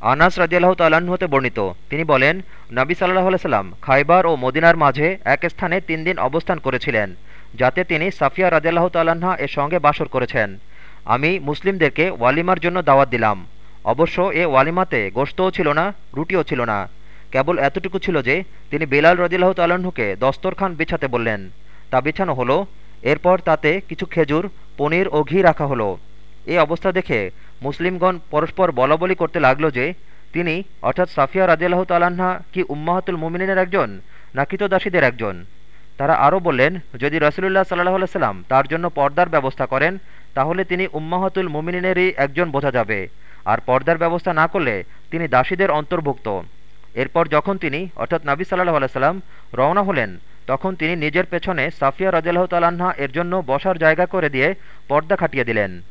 আনাস রাজিয়াল্লাহ তাল্লাহ্ন হতে বর্ণিত। তিনি বলেন, নবী সাল্লাহ সাল্লাম খাইবার ও মদিনার মাঝে এক স্থানে তিন দিন অবস্থান করেছিলেন, যাতে তিনি সাফিয়া রাজিয়াল্লাহ তাল্লাহা এর সঙ্গে বাসর করেছেন। আমি মুসলিমদেরকে ওয়ালিমার জন্য দাওয়াত দিলাম। অবশ্য এ ওয়ালিমাতে গোস্তও ছিল না, রুটিও ছিল না। কেবল এতটুকু ছিল যে, তিনি বেলাল রদিল্লাহ তাল্লাহ্নকে দস্তরখান বিছাতে বললেন। তা বিছানো হলো, এরপর তাতে কিছু খেজুর, পনির ও ঘি রাখা হলো। এই অবস্থা দেখে মুসলিমগণ পরস্পর বলাবলি করতে লাগল যে, তিনি, অর্থাৎ সাফিয়া রাজিয়াল্লাহ তাল্লাহা কি উম্মাহাতুল মুমিনের একজন, নাকি তো দাসীদের একজন? তারা আরও বললেন, যদি রসুলুল্লাহ সাল্লাহ সাল্লাম তার জন্য পর্দার ব্যবস্থা করেন, তাহলে তিনি উম্মাহাতুল মুমিনেরই একজন বোঝা যাবে। আর পর্দার ব্যবস্থা না করলে তিনি দাসীদের অন্তর্ভুক্ত। এরপর যখন তিনি, অর্থাৎ নাবী সাল্লাহ আলাইসাল্লাম রওনা হলেন, তখন তিনি নিজের পেছনে সাফিয়া রাজিয়াল্লাহ তাল্লাহা এর জন্য বসার জায়গা করে দিয়ে পর্দা খাটিয়ে দিলেন।